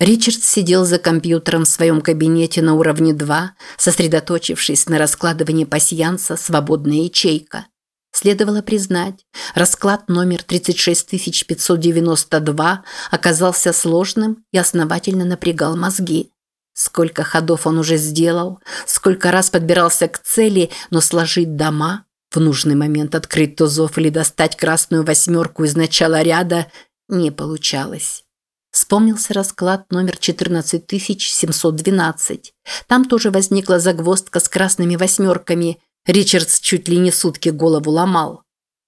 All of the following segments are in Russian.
Ричард сидел за компьютером в своем кабинете на уровне 2, сосредоточившись на раскладывании пасьянса «Свободная ячейка». Следовало признать, расклад номер 36592 оказался сложным и основательно напрягал мозги. Сколько ходов он уже сделал, сколько раз подбирался к цели, но сложить дома, в нужный момент открыть тузов или достать красную восьмерку из начала ряда не получалось. Вспомнился расклад номер 14712. Там тоже возникла загвоздка с красными восьмерками. Ричардс чуть ли не сутки голову ломал.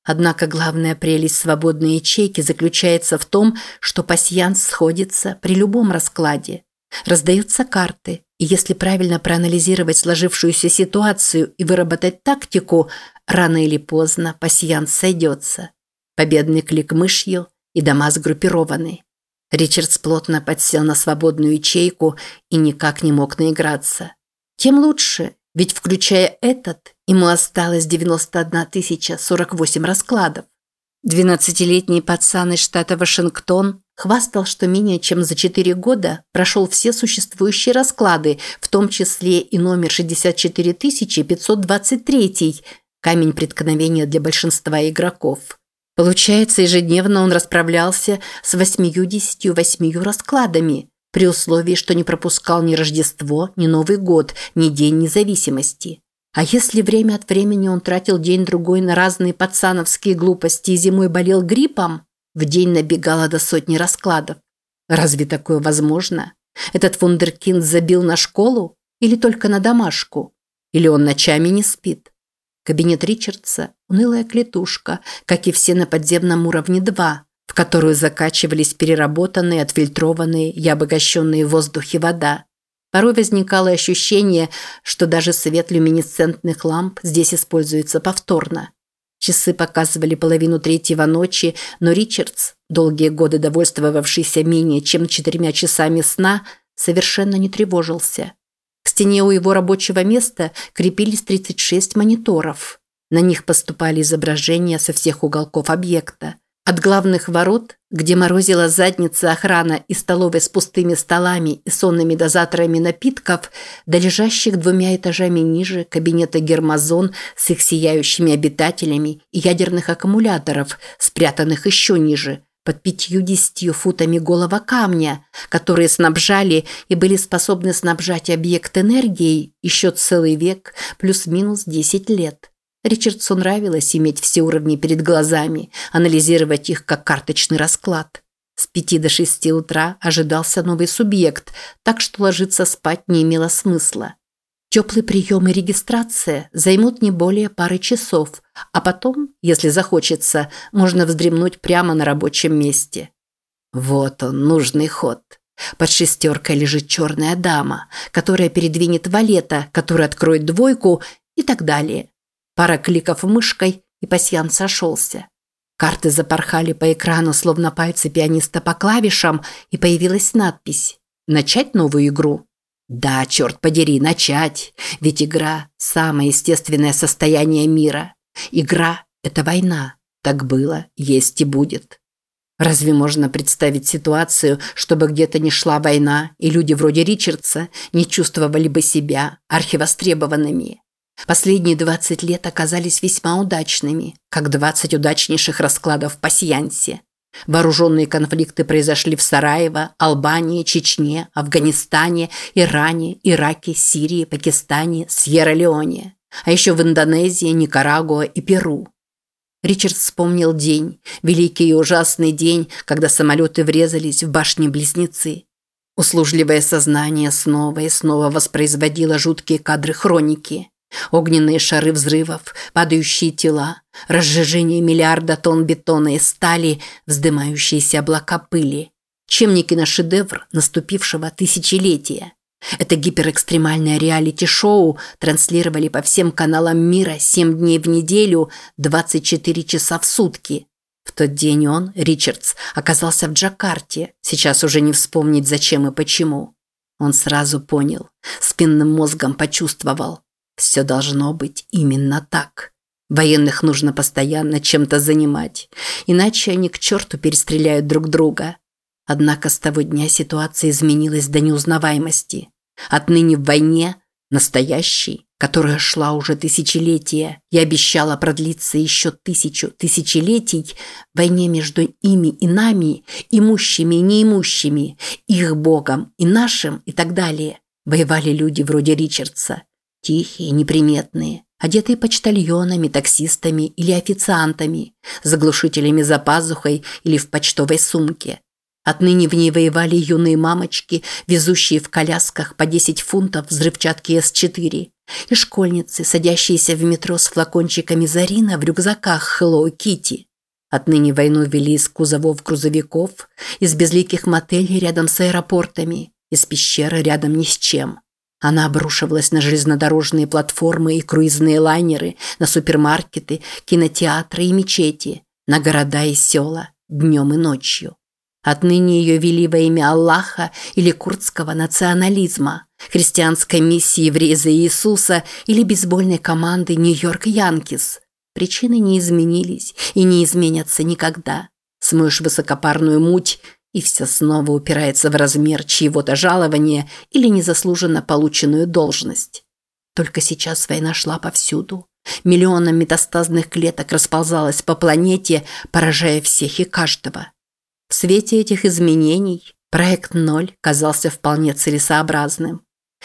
Однако главная прелесть свободной ячейки заключается в том, что пасьянс сходится при любом раскладе. Раздаются карты, и если правильно проанализировать сложившуюся ситуацию и выработать тактику, рано или поздно пасьянс сойдется. Победный клик мышью и дома сгруппированы. Ричардс плотно подсел на свободную ячейку и никак не мог наиграться. Тем лучше, ведь включая этот, ему осталось 91 тысяча 48 раскладов. Двенадцатилетний пацан из штата Вашингтон хвастал, что менее чем за 4 года прошел все существующие расклады, в том числе и номер 64523, камень преткновения для большинства игроков. Получается, ежедневно он расправлялся с 88 раскладами, при условии, что не пропускал ни Рождество, ни Новый год, ни День независимости. А если время от времени он тратил день-другой на разные пацановские глупости и зимой болел гриппом, в день набегало до сотни раскладов. Разве такое возможно? Этот вундеркинд забил на школу или только на домашку? Или он ночами не спит? Кабинет Ричардса – унылая клетушка, как и все на подземном уровне 2, в которую закачивались переработанные, отфильтрованные и обогащенные в воздухе вода. Порой возникало ощущение, что даже свет люминесцентных ламп здесь используется повторно. Часы показывали половину третьего ночи, но Ричардс, долгие годы довольствовавшийся менее чем четырьмя часами сна, совершенно не тревожился стене у его рабочего места крепились 36 мониторов. На них поступали изображения со всех уголков объекта. От главных ворот, где морозила задница охрана и столовой с пустыми столами и сонными дозаторами напитков, до лежащих двумя этажами ниже кабинета Гермазон с их сияющими обитателями и ядерных аккумуляторов, спрятанных еще ниже, под пятью-десятью футами голого камня, которые снабжали и были способны снабжать объект энергией еще целый век плюс-минус 10 лет. Ричардсу нравилось иметь все уровни перед глазами, анализировать их как карточный расклад. С пяти до шести утра ожидался новый субъект, так что ложиться спать не имело смысла. Теплый прием и регистрация займут не более пары часов, а потом, если захочется, можно вздремнуть прямо на рабочем месте. Вот он, нужный ход. Под шестеркой лежит черная дама, которая передвинет валета, который откроет двойку и так далее. Пара кликов мышкой, и пасьян сошелся. Карты запорхали по экрану, словно пальцы пианиста по клавишам, и появилась надпись «Начать новую игру». Да, черт подери, начать. Ведь игра – самое естественное состояние мира. Игра – это война. Так было, есть и будет. Разве можно представить ситуацию, чтобы где-то не шла война, и люди вроде Ричардса не чувствовали бы себя архивостребованными? Последние 20 лет оказались весьма удачными, как 20 удачнейших раскладов в пасьянсе. Вооруженные конфликты произошли в Сараево, Албании, Чечне, Афганистане, Иране, Ираке, Сирии, Пакистане, Сьерра-Леоне, а еще в Индонезии, Никарагуа и Перу. Ричард вспомнил день, великий и ужасный день, когда самолеты врезались в башни-близнецы. Услужливое сознание снова и снова воспроизводило жуткие кадры хроники. Огненные шары взрывов, падающие тела, разжижение миллиарда тонн бетона и стали, вздымающиеся облака пыли. Чем не киношедевр наступившего тысячелетия? Это гиперэкстремальное реалити-шоу транслировали по всем каналам мира 7 дней в неделю, 24 часа в сутки. В тот день он, Ричардс, оказался в Джакарте, сейчас уже не вспомнить зачем и почему. Он сразу понял, спинным мозгом почувствовал – все должно быть именно так. Военных нужно постоянно чем-то занимать, иначе они к черту перестреляют друг друга. Однако с того дня ситуация изменилась до неузнаваемости. Отныне в войне, настоящей, которая шла уже тысячелетия и обещала продлиться еще тысячу тысячелетий, войне между ими и нами, имущими и неимущими, их богом и нашим и так далее, воевали люди вроде Ричардса, тихие, неприметные, одетые почтальонами, таксистами или официантами, заглушителями за пазухой или в почтовой сумке. Отныне в ней воевали юные мамочки, везущие в колясках по 10 фунтов взрывчатки С-4, и школьницы, садящиеся в метро с флакончиками Зарина в рюкзаках Hello Kitty. Отныне войну вели из кузовов грузовиков, из безликих мотелей рядом с аэропортами, из пещеры рядом ни с чем. Она обрушивалась на железнодорожные платформы и круизные лайнеры, на супермаркеты, кинотеатры и мечети, на города и села, днем и ночью. Отныне ее вели во имя Аллаха или курдского национализма, христианской миссии еврея за Иисуса или бейсбольной команды Нью-Йорк Янкис. Причины не изменились и не изменятся никогда. Смоешь высокопарную муть – и все снова упирается в размер чьего-то жалования или незаслуженно полученную должность. Только сейчас война шла повсюду. Миллионом метастазных клеток расползалась по планете, поражая всех и каждого. В свете этих изменений проект «Ноль» казался вполне целесообразным.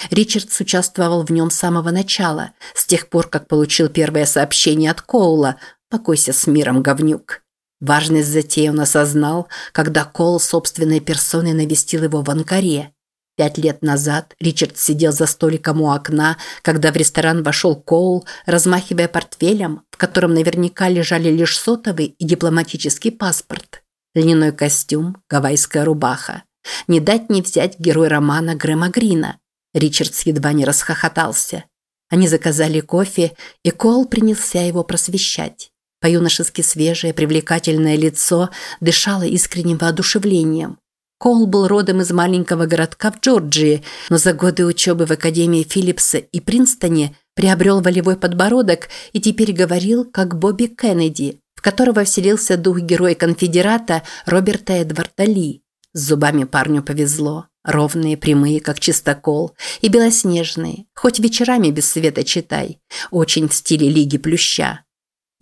Ричардс участвовал в нем с самого начала, с тех пор, как получил первое сообщение от Коула «Покойся с миром, говнюк». Важность затеи он осознал, когда Кол собственной персоной навестил его в Анкаре. Пять лет назад Ричард сидел за столиком у окна, когда в ресторан вошел Коул, размахивая портфелем, в котором наверняка лежали лишь сотовый и дипломатический паспорт. Льняной костюм, гавайская рубаха. Не дать не взять герой романа Грэма Грина. Ричардс едва не расхохотался. Они заказали кофе, и Коул принялся его просвещать. По-юношески свежее, привлекательное лицо дышало искренним воодушевлением. Коул был родом из маленького городка в Джорджии, но за годы учебы в Академии Филлипса и Принстоне приобрел волевой подбородок и теперь говорил, как Бобби Кеннеди, в которого вселился дух героя-конфедерата Роберта Эдварда Ли. С зубами парню повезло. Ровные, прямые, как чистокол, и белоснежные, хоть вечерами без света читай, очень в стиле Лиги Плюща.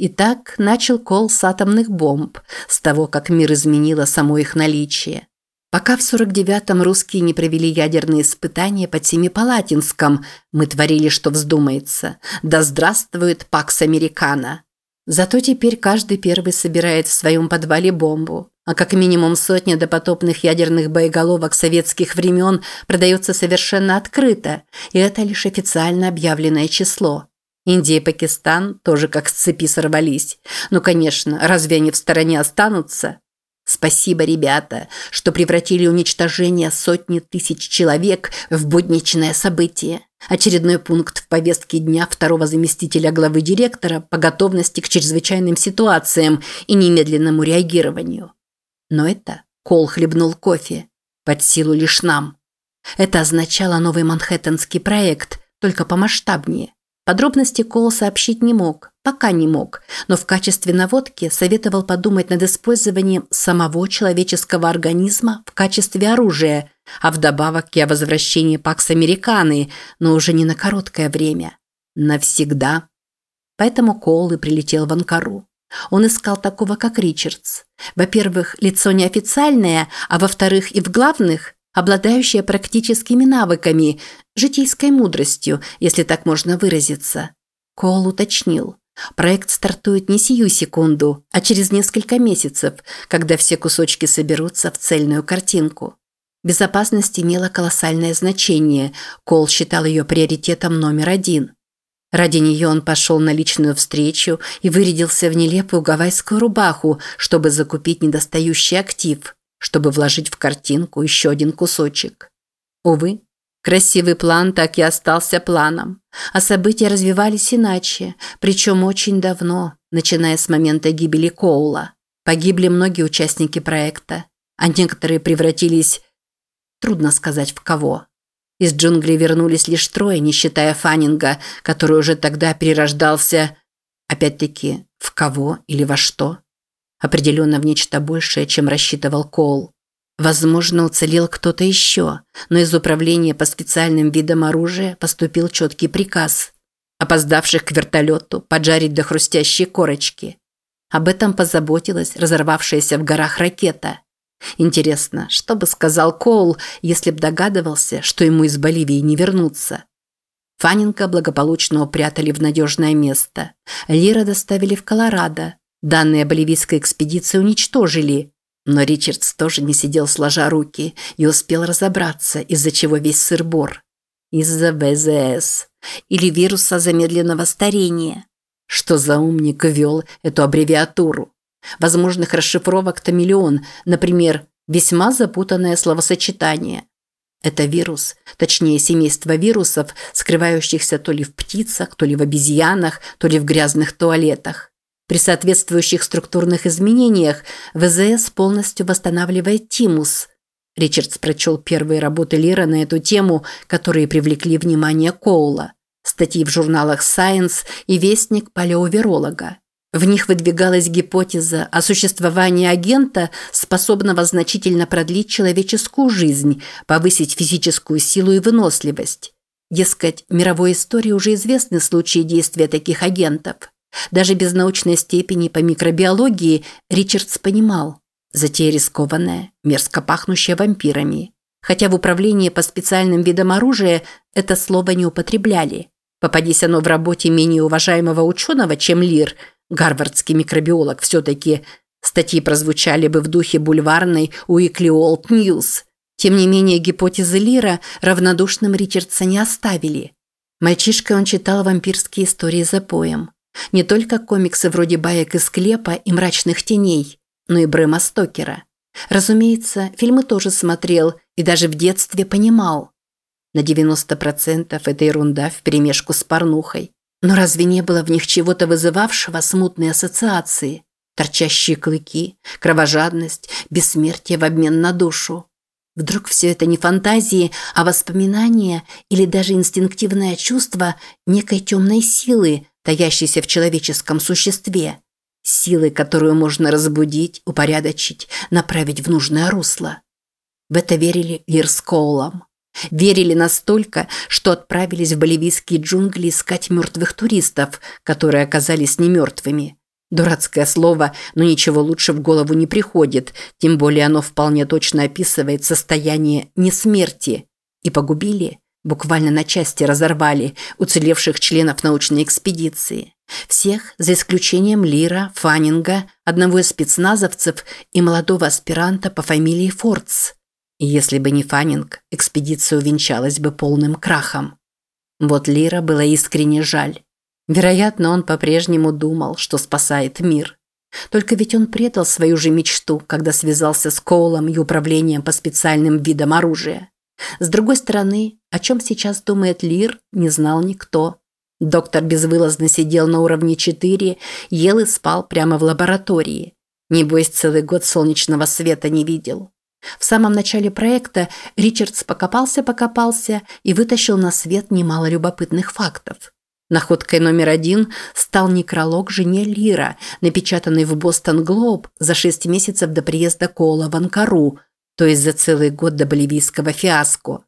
Итак, начал кол с атомных бомб, с того, как мир изменило само их наличие. Пока в 49-м русские не провели ядерные испытания под Семипалатинском, мы творили, что вздумается. Да здравствует Пакс Американо! Зато теперь каждый первый собирает в своем подвале бомбу, а как минимум сотня допотопных ядерных боеголовок советских времен продается совершенно открыто, и это лишь официально объявленное число. Индия и Пакистан тоже как с цепи сорвались. Ну, конечно, разве они в стороне останутся? Спасибо, ребята, что превратили уничтожение сотни тысяч человек в будничное событие. Очередной пункт в повестке дня второго заместителя главы директора по готовности к чрезвычайным ситуациям и немедленному реагированию. Но это Кол хлебнул кофе. Под силу лишь нам. Это означало новый манхэттенский проект, только помасштабнее. Подробности Кол сообщить не мог, пока не мог, но в качестве наводки советовал подумать над использованием самого человеческого организма в качестве оружия, а вдобавок и о возвращении Пакс Американы, но уже не на короткое время. Навсегда. Поэтому Коул и прилетел в Анкару. Он искал такого, как Ричардс. Во-первых, лицо неофициальное, а во-вторых, и в главных обладающая практическими навыками, житейской мудростью, если так можно выразиться. Коул уточнил. Проект стартует не сию секунду, а через несколько месяцев, когда все кусочки соберутся в цельную картинку. Безопасность имела колоссальное значение, Кол считал ее приоритетом номер один. Ради нее он пошел на личную встречу и вырядился в нелепую гавайскую рубаху, чтобы закупить недостающий актив – чтобы вложить в картинку еще один кусочек. Увы, красивый план так и остался планом, а события развивались иначе, причем очень давно, начиная с момента гибели Коула. Погибли многие участники проекта, а некоторые превратились... Трудно сказать в кого. Из джунглей вернулись лишь трое, не считая Фаннинга, который уже тогда перерождался... Опять-таки, в кого или во что? Определенно в нечто большее, чем рассчитывал Коул. Возможно, уцелел кто-то еще, но из управления по специальным видам оружия поступил четкий приказ – опоздавших к вертолету поджарить до хрустящей корочки. Об этом позаботилась разорвавшаяся в горах ракета. Интересно, что бы сказал Коул, если б догадывался, что ему из Боливии не вернуться? Фаннинга благополучно упрятали в надежное место. Лира доставили в Колорадо. Данные боливийской экспедиции уничтожили. Но Ричардс тоже не сидел сложа руки и успел разобраться, из-за чего весь сыр-бор. Из-за ВЗС. Или вируса замедленного старения. Что за умник ввел эту аббревиатуру? Возможных расшифровок-то миллион, например, весьма запутанное словосочетание. Это вирус, точнее семейство вирусов, скрывающихся то ли в птицах, то ли в обезьянах, то ли в грязных туалетах. При соответствующих структурных изменениях ВЗС полностью восстанавливает тимус. Ричардс прочел первые работы Лира на эту тему, которые привлекли внимание Коула. Статьи в журналах Science и Вестник палеоверолога. В них выдвигалась гипотеза о существовании агента, способного значительно продлить человеческую жизнь, повысить физическую силу и выносливость. Дескать, в мировой истории уже известны случаи действия таких агентов. Даже без научной степени по микробиологии Ричардс понимал – затея рискованная, мерзко пахнущая вампирами. Хотя в управлении по специальным видам оружия это слово не употребляли. Попадись оно в работе менее уважаемого ученого, чем Лир – Гарвардский микробиолог все-таки. Статьи прозвучали бы в духе бульварной Weekly Old News. Тем не менее, гипотезы Лира равнодушным Ричардса не оставили. Мальчишкой он читал вампирские истории за поем. Не только комиксы вроде «Баек из склепа» и «Мрачных теней», но и Брэма Стокера. Разумеется, фильмы тоже смотрел и даже в детстве понимал. На 90% это ерунда вперемешку с порнухой. Но разве не было в них чего-то вызывавшего смутные ассоциации? Торчащие клыки, кровожадность, бессмертие в обмен на душу. Вдруг все это не фантазии, а воспоминания или даже инстинктивное чувство некой темной силы, таящейся в человеческом существе. Силы, которую можно разбудить, упорядочить, направить в нужное русло. В это верили Лир. Верили настолько, что отправились в боливийские джунгли искать мертвых туристов, которые оказались не мертвыми. Дурацкое слово, но ничего лучше в голову не приходит, тем более оно вполне точно описывает состояние несмерти. И погубили, буквально на части разорвали уцелевших членов научной экспедиции. Всех, за исключением Лира, Фаннинга, одного из спецназовцев и молодого аспиранта по фамилии Фордс – и если бы не Фаннинг, экспедиция увенчалась бы полным крахом. Вот Лира было искренне жаль. Вероятно, он по-прежнему думал, что спасает мир. Только ведь он предал свою же мечту, когда связался с Коулом и управлением по специальным видам оружия. С другой стороны, о чем сейчас думает Лир, не знал никто. Доктор безвылазно сидел на уровне 4, ел и спал прямо в лаборатории. Небось, целый год солнечного света не видел. В самом начале проекта Ричардс покопался-покопался и вытащил на свет немало любопытных фактов. Находкой номер один стал некролог жене Лира, напечатанный в Бостон Глоб за шесть месяцев до приезда Кола в Анкару, то есть за целый год до боливийского фиаско.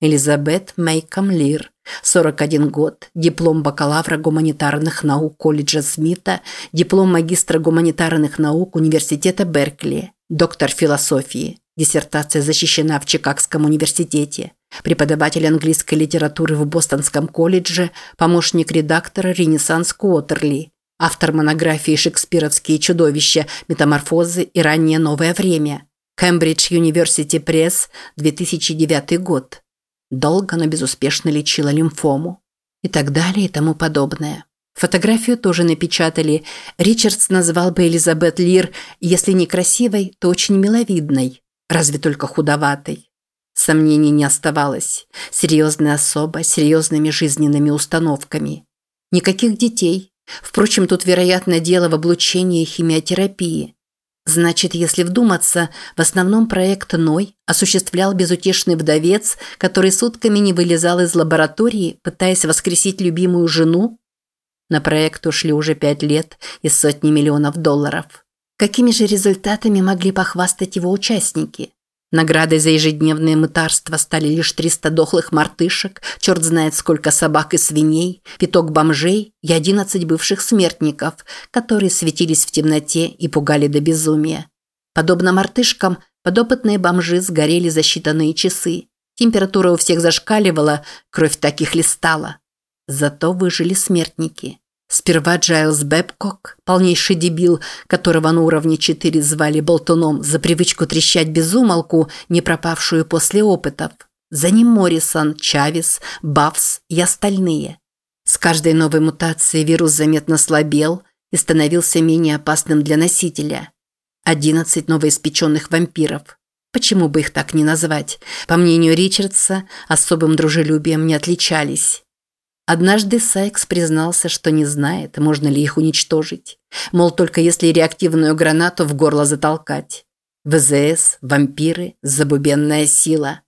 Элизабет Мейком Лир, 41 год, диплом бакалавра гуманитарных наук колледжа Смита, диплом магистра гуманитарных наук университета Беркли, доктор философии, Диссертация защищена в Чикагском университете. Преподаватель английской литературы в Бостонском колледже, помощник редактора Ренессанс Куотерли. Автор монографии «Шекспировские чудовища. Метаморфозы и раннее новое время». Кембридж Юниверсити Пресс, 2009 год. Долго, но безуспешно лечила лимфому. И так далее и тому подобное. Фотографию тоже напечатали. Ричардс назвал бы Элизабет Лир, если не красивой, то очень миловидной разве только худоватой. Сомнений не оставалось. Серьезная особа с серьезными жизненными установками. Никаких детей. Впрочем, тут, вероятно, дело в облучении и химиотерапии. Значит, если вдуматься, в основном проект Ной осуществлял безутешный вдовец, который сутками не вылезал из лаборатории, пытаясь воскресить любимую жену? На проект ушли уже пять лет и сотни миллионов долларов. Какими же результатами могли похвастать его участники? Наградой за ежедневное мытарство стали лишь 300 дохлых мартышек, черт знает сколько собак и свиней, пяток бомжей и 11 бывших смертников, которые светились в темноте и пугали до безумия. Подобно мартышкам, подопытные бомжи сгорели за считанные часы. Температура у всех зашкаливала, кровь так и хлестала. Зато выжили смертники. Сперва Джайлз Бэбкок, полнейший дебил, которого на уровне 4 звали болтуном за привычку трещать без умолку, не пропавшую после опытов. За ним Моррисон, Чавес, Бафс и остальные. С каждой новой мутацией вирус заметно слабел и становился менее опасным для носителя. 11 новоиспеченных вампиров. Почему бы их так не назвать? По мнению Ричардса, особым дружелюбием не отличались. Однажды Сайкс признался, что не знает, можно ли их уничтожить. Мол, только если реактивную гранату в горло затолкать. ВЗС, вампиры, забубенная сила.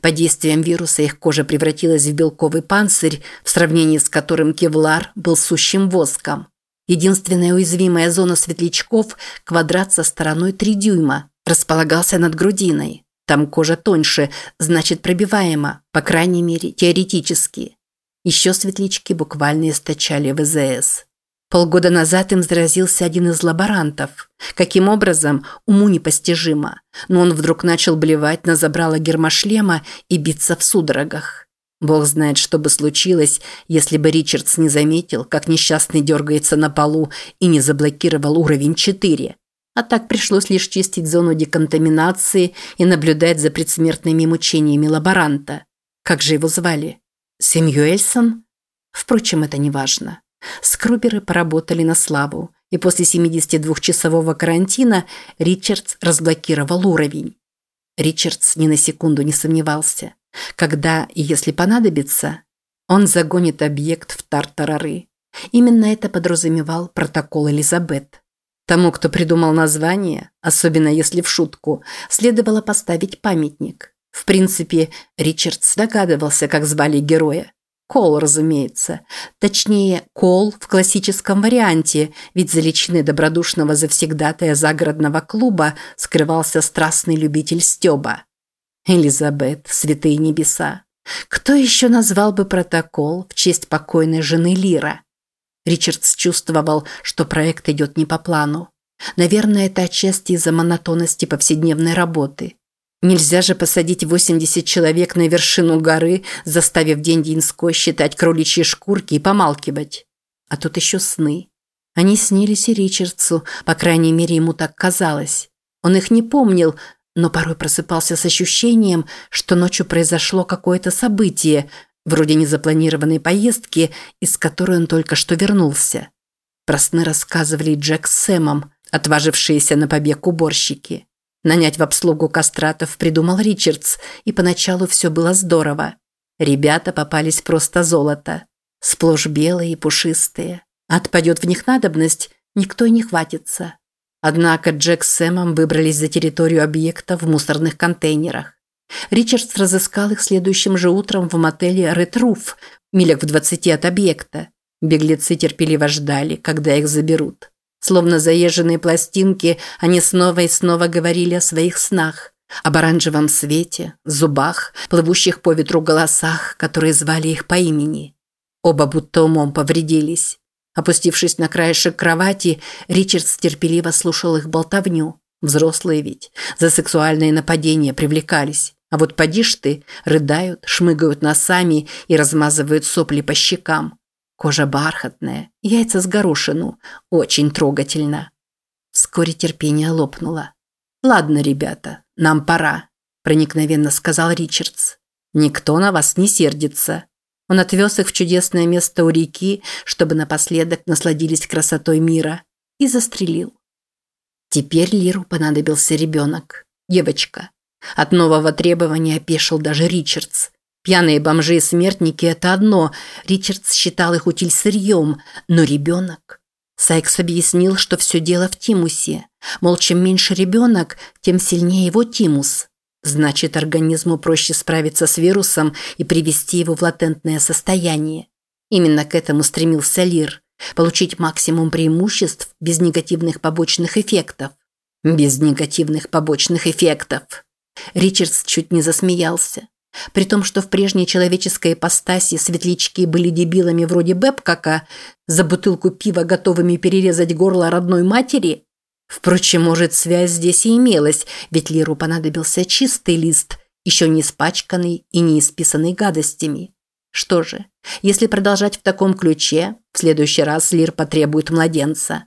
По действиям вируса их кожа превратилась в белковый панцирь, в сравнении с которым кевлар был сущим воском. Единственная уязвимая зона светлячков – квадрат со стороной 3 дюйма, располагался над грудиной. Там кожа тоньше, значит пробиваема, по крайней мере, теоретически. Еще светлячки буквально источали ВЗС. Полгода назад им заразился один из лаборантов. Каким образом, уму непостижимо. Но он вдруг начал блевать на забрало гермошлема и биться в судорогах. Бог знает, что бы случилось, если бы Ричардс не заметил, как несчастный дергается на полу и не заблокировал уровень 4. А так пришлось лишь чистить зону деконтаминации и наблюдать за предсмертными мучениями лаборанта. Как же его звали? Сэмюэльсон? Впрочем, это не важно. Скруберы поработали на славу, и после 72-часового карантина Ричардс разблокировал уровень. Ричардс ни на секунду не сомневался. Когда и если понадобится, он загонит объект в тартарары. Именно это подразумевал протокол Элизабет. Тому, кто придумал название, особенно если в шутку, следовало поставить памятник. В принципе, Ричардс догадывался, как звали героя. Кол, разумеется. Точнее, Кол в классическом варианте, ведь за личиной добродушного завсегдатая загородного клуба скрывался страстный любитель Стёба. Элизабет, святые небеса. Кто еще назвал бы протокол в честь покойной жены Лира? Ричардс чувствовал, что проект идет не по плану. Наверное, это отчасти из-за монотонности повседневной работы. Нельзя же посадить 80 человек на вершину горы, заставив день-деньской считать кроличьи шкурки и помалкивать. А тут еще сны. Они снились и Ричардсу, по крайней мере, ему так казалось. Он их не помнил, но порой просыпался с ощущением, что ночью произошло какое-то событие, вроде незапланированной поездки, из которой он только что вернулся. Про сны рассказывали Джек с Сэмом, отважившиеся на побег уборщики. Нанять в обслугу кастратов придумал Ричардс, и поначалу все было здорово. Ребята попались просто золото. Сплошь белые и пушистые. Отпадет в них надобность, никто и не хватится. Однако Джек с Сэмом выбрались за территорию объекта в мусорных контейнерах. Ричардс разыскал их следующим же утром в мотеле «Ред Руф», милях в двадцати от объекта. Беглецы терпеливо ждали, когда их заберут. Словно заезженные пластинки, они снова и снова говорили о своих снах. Об оранжевом свете, зубах, плывущих по ветру голосах, которые звали их по имени. Оба будто умом повредились. Опустившись на краешек кровати, Ричард терпеливо слушал их болтовню. Взрослые ведь. За сексуальные нападения привлекались. А вот поди ж ты, рыдают, шмыгают носами и размазывают сопли по щекам. Кожа бархатная, яйца с горошину. Очень трогательно. Вскоре терпение лопнуло. «Ладно, ребята, нам пора», – проникновенно сказал Ричардс. «Никто на вас не сердится». Он отвез их в чудесное место у реки, чтобы напоследок насладились красотой мира, и застрелил. Теперь Лиру понадобился ребенок, девочка. От нового требования опешил даже Ричардс. Пьяные бомжи и смертники – это одно. Ричардс считал их утиль сырьем. Но ребенок... Сайкс объяснил, что все дело в тимусе. Мол, чем меньше ребенок, тем сильнее его тимус. Значит, организму проще справиться с вирусом и привести его в латентное состояние. Именно к этому стремился Лир. Получить максимум преимуществ без негативных побочных эффектов. Без негативных побочных эффектов. Ричардс чуть не засмеялся. При том, что в прежней человеческой ипостаси светлячки были дебилами вроде Бэбкака, за бутылку пива готовыми перерезать горло родной матери. Впрочем, может, связь здесь и имелась, ведь Лиру понадобился чистый лист, еще не испачканный и не исписанный гадостями. Что же, если продолжать в таком ключе, в следующий раз Лир потребует младенца.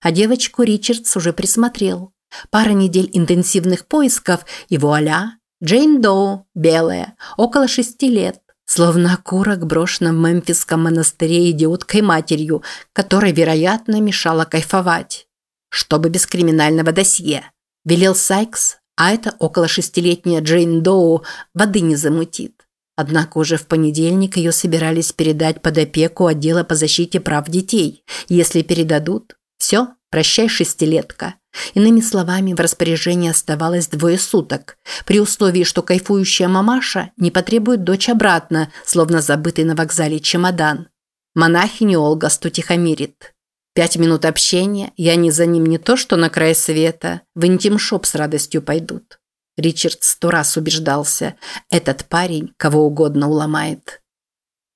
А девочку Ричардс уже присмотрел. Пара недель интенсивных поисков, и вуаля, Джейн Доу, белая, около шести лет, словно окурок брошена в мемфисском монастыре идиоткой матерью, которой, вероятно, мешала кайфовать. Чтобы без криминального досье. Велел Сайкс, а это около шестилетняя Джейн Доу воды не замутит. Однако уже в понедельник ее собирались передать под опеку отдела по защите прав детей. Если передадут, все, прощай шестилетка. Иными словами, в распоряжении оставалось двое суток, при условии, что кайфующая мамаша не потребует дочь обратно, словно забытый на вокзале чемодан. Монахиню Олга стутихомирит. Пять минут общения, и они за ним не то что на край света, в интим-шоп с радостью пойдут. Ричард сто раз убеждался, этот парень кого угодно уломает.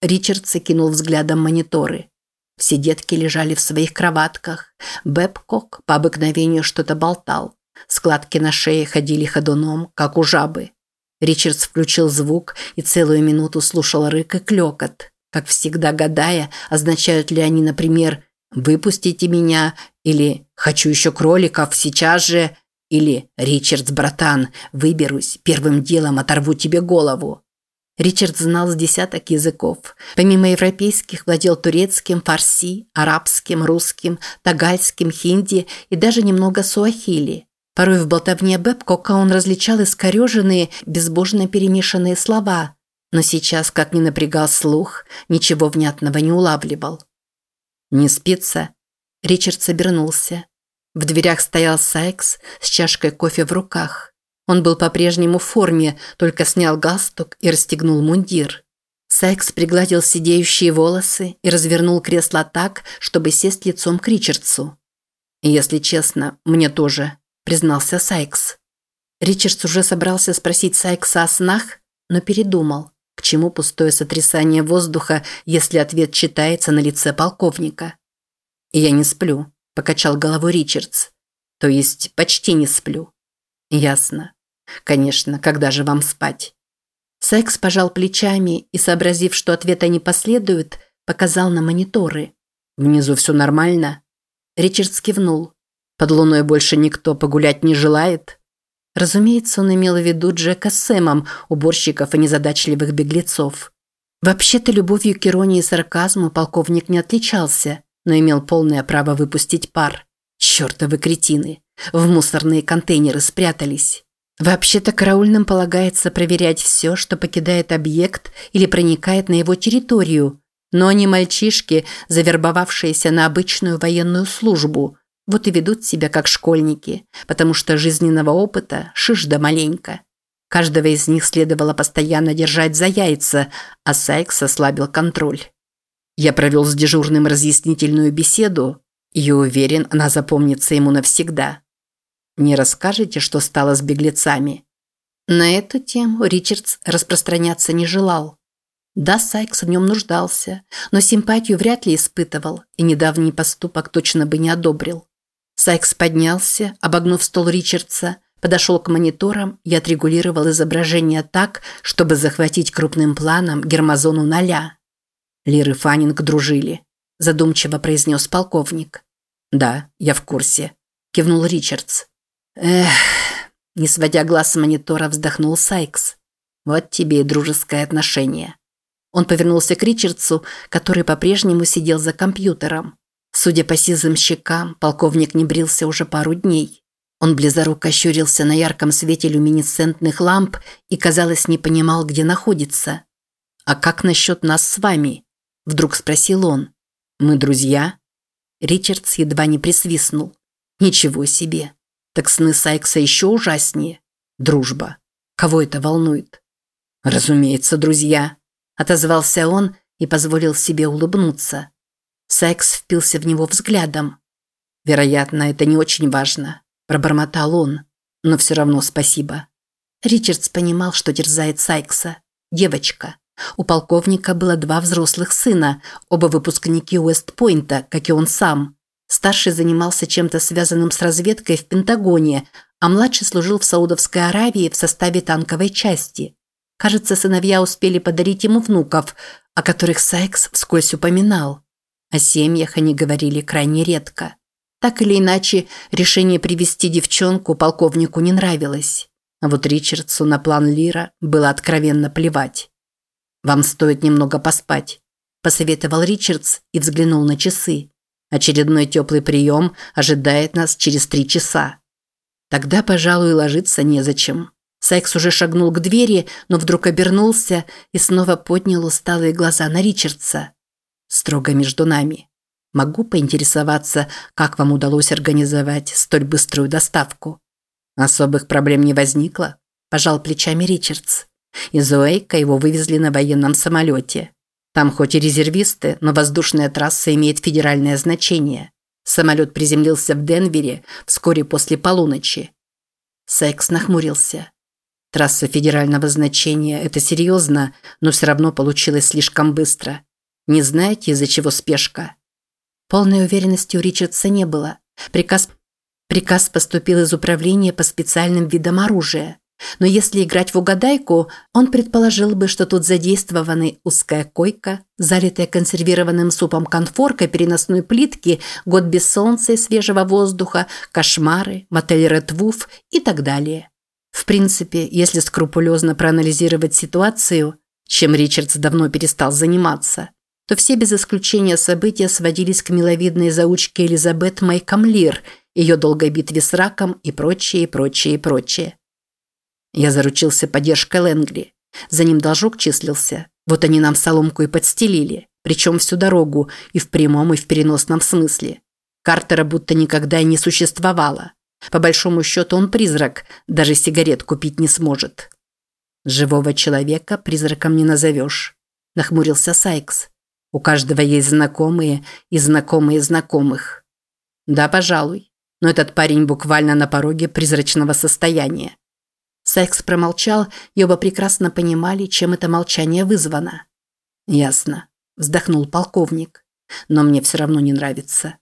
Ричард закинул взглядом мониторы. Все детки лежали в своих кроватках. Бэбкок по обыкновению что-то болтал. Складки на шее ходили ходуном, как у жабы. Ричардс включил звук и целую минуту слушал рык и клёкот, как всегда гадая, означают ли они, например, «выпустите меня» или «хочу еще кроликов сейчас же» или «Ричардс, братан, выберусь, первым делом оторву тебе голову». Ричард знал с десяток языков. Помимо европейских владел турецким, фарси, арабским, русским, тагальским, хинди и даже немного суахили. Порой в болтовне Бэбкока он различал искореженные, безбожно перемешанные слова, но сейчас, как ни напрягал слух, ничего внятного не улавливал. «Не спится?» Ричард собернулся. В дверях стоял Сайкс с чашкой кофе в руках. Он был по-прежнему в форме, только снял галстук и расстегнул мундир. Сайкс пригладил сидеющие волосы и развернул кресло так, чтобы сесть лицом к Ричардсу. «Если честно, мне тоже», – признался Сайкс. Ричардс уже собрался спросить Сайкса о снах, но передумал. К чему пустое сотрясание воздуха, если ответ читается на лице полковника? «Я не сплю», – покачал головой Ричардс. «То есть почти не сплю. Ясно. Конечно, когда же вам спать? Секс пожал плечами и, сообразив, что ответа не последует, показал на мониторы. Внизу все нормально? Ричард кивнул. Под луной больше никто погулять не желает? Разумеется, он имел в виду Джека с Сэмом, уборщиков и незадачливых беглецов. Вообще-то любовью к иронии и сарказму полковник не отличался, но имел полное право выпустить пар. Чёртовы кретины. В мусорные контейнеры спрятались. Вообще-то караульным полагается проверять все, что покидает объект или проникает на его территорию, но они мальчишки, завербовавшиеся на обычную военную службу, вот и ведут себя как школьники, потому что жизненного опыта шиш да маленько. Каждого из них следовало постоянно держать за яйца, а Сайкс ослабил контроль. Я провел с дежурным разъяснительную беседу и уверен, она запомнится ему навсегда. Не расскажете, что стало с беглецами?» На эту тему Ричардс распространяться не желал. Да, Сайкс в нем нуждался, но симпатию вряд ли испытывал и недавний поступок точно бы не одобрил. Сайкс поднялся, обогнув стол Ричардса, подошел к мониторам и отрегулировал изображение так, чтобы захватить крупным планом гермозону ноля. Лир и Фаннинг дружили, задумчиво произнес полковник. «Да, я в курсе», – кивнул Ричардс. Эх, не сводя глаз с монитора, вздохнул Сайкс. Вот тебе и дружеское отношение. Он повернулся к Ричардсу, который по-прежнему сидел за компьютером. Судя по сизым щекам, полковник не брился уже пару дней. Он близоруко щурился на ярком свете люминесцентных ламп и, казалось, не понимал, где находится. «А как насчет нас с вами?» – вдруг спросил он. «Мы друзья?» Ричардс едва не присвистнул. «Ничего себе! Так сны Сайкса еще ужаснее. Дружба. Кого это волнует? Разумеется, друзья. Отозвался он и позволил себе улыбнуться. Сайкс впился в него взглядом. Вероятно, это не очень важно. Пробормотал он. Но все равно спасибо. Ричардс понимал, что терзает Сайкса. Девочка. У полковника было два взрослых сына, оба выпускники Уэст-Пойнта, как и он сам. Старший занимался чем-то связанным с разведкой в Пентагоне, а младший служил в Саудовской Аравии в составе танковой части. Кажется, сыновья успели подарить ему внуков, о которых Сайкс вскользь упоминал. О семьях они говорили крайне редко. Так или иначе, решение привести девчонку полковнику не нравилось. А вот Ричардсу на план Лира было откровенно плевать. «Вам стоит немного поспать», – посоветовал Ричардс и взглянул на часы. «Очередной теплый прием ожидает нас через три часа». «Тогда, пожалуй, ложиться незачем». Сайкс уже шагнул к двери, но вдруг обернулся и снова поднял усталые глаза на Ричардса. «Строго между нами. Могу поинтересоваться, как вам удалось организовать столь быструю доставку?» «Особых проблем не возникло», – пожал плечами Ричардс. Из Уэйка его вывезли на военном самолете. Там хоть и резервисты, но воздушная трасса имеет федеральное значение. Самолет приземлился в Денвере вскоре после полуночи. Сайкс нахмурился. Трасса федерального значения – это серьезно, но все равно получилось слишком быстро. Не знаете, из-за чего спешка? Полной уверенности у Ричардса не было. Приказ, приказ поступил из управления по специальным видам оружия. Но если играть в угадайку, он предположил бы, что тут задействованы узкая койка, залитая консервированным супом конфорка переносной плитки, год без солнца и свежего воздуха, кошмары, мотель Редвуф и так далее. В принципе, если скрупулезно проанализировать ситуацию, чем Ричардс давно перестал заниматься, то все без исключения события сводились к миловидной заучке Элизабет Майкамлир, ее долгой битве с раком и прочее, прочее, прочее. Я заручился поддержкой Лэнгли. За ним должок числился. Вот они нам соломку и подстелили. Причем всю дорогу, и в прямом, и в переносном смысле. Картера будто никогда и не существовало. По большому счету он призрак, даже сигарет купить не сможет. Живого человека призраком не назовешь. Нахмурился Сайкс. У каждого есть знакомые и знакомые знакомых. Да, пожалуй. Но этот парень буквально на пороге призрачного состояния. Сайкс промолчал, и оба прекрасно понимали, чем это молчание вызвано. «Ясно», – вздохнул полковник. «Но мне все равно не нравится.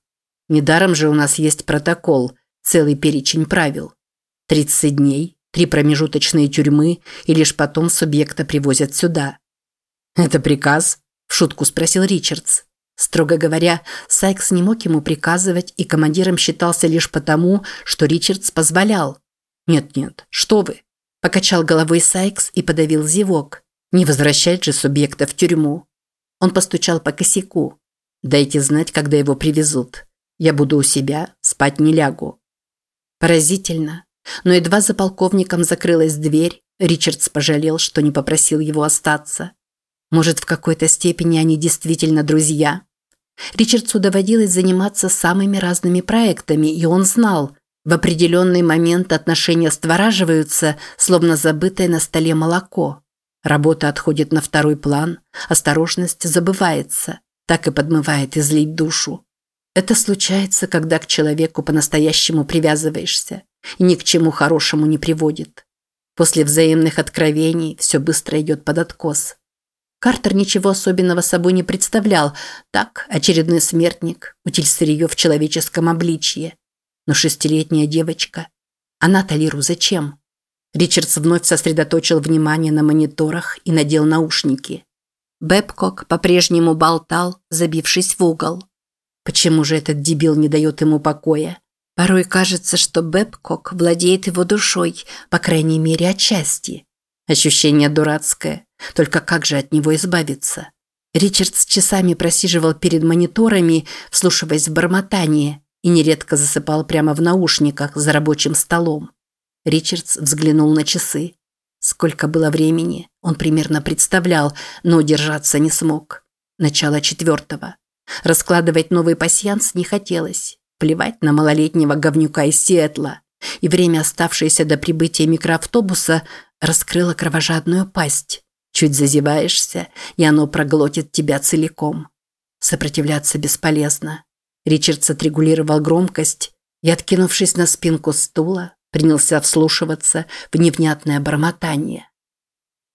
Недаром же у нас есть протокол, целый перечень правил. 30 дней, три промежуточные тюрьмы, и лишь потом субъекта привозят сюда». «Это приказ?» – в шутку спросил Ричардс. Строго говоря, Сайкс не мог ему приказывать и командиром считался лишь потому, что Ричардс позволял. «Нет-нет, что вы!» Покачал головой Сайкс и подавил зевок. Не возвращать же субъекта в тюрьму. Он постучал по косяку. Дайте знать, когда его привезут. Я буду у себя, спать не лягу. Поразительно. Но едва за полковником закрылась дверь, Ричардс пожалел, что не попросил его остаться. Может, в какой-то степени они действительно друзья? Ричардсу доводилось заниматься самыми разными проектами, и он знал, в определенный момент отношения створаживаются, словно забытое на столе молоко. Работа отходит на второй план, осторожность забывается, так и подмывает излить душу. Это случается, когда к человеку по-настоящему привязываешься и ни к чему хорошему не приводит. После взаимных откровений все быстро идет под откос. Картер ничего особенного собой не представлял, так, очередной смертник, утиль сырье в человеческом обличье. Но шестилетняя девочка... Она-то зачем? Ричардс вновь сосредоточил внимание на мониторах и надел наушники. Бэбкок по-прежнему болтал, забившись в угол. Почему же этот дебил не дает ему покоя? Порой кажется, что Бэбкок владеет его душой, по крайней мере, отчасти. Ощущение дурацкое. Только как же от него избавиться? Ричардс часами просиживал перед мониторами, вслушиваясь в бормотание, и нередко засыпал прямо в наушниках за рабочим столом. Ричардс взглянул на часы. Сколько было времени, он примерно представлял, но удержаться не смог. Начало четвертого. Раскладывать новый пасьянс не хотелось. Плевать на малолетнего говнюка из Сиэтла. И время, оставшееся до прибытия микроавтобуса, раскрыло кровожадную пасть. Чуть зазеваешься, и оно проглотит тебя целиком. Сопротивляться бесполезно. Ричардс отрегулировал громкость и, откинувшись на спинку стула, принялся вслушиваться в невнятное бормотание.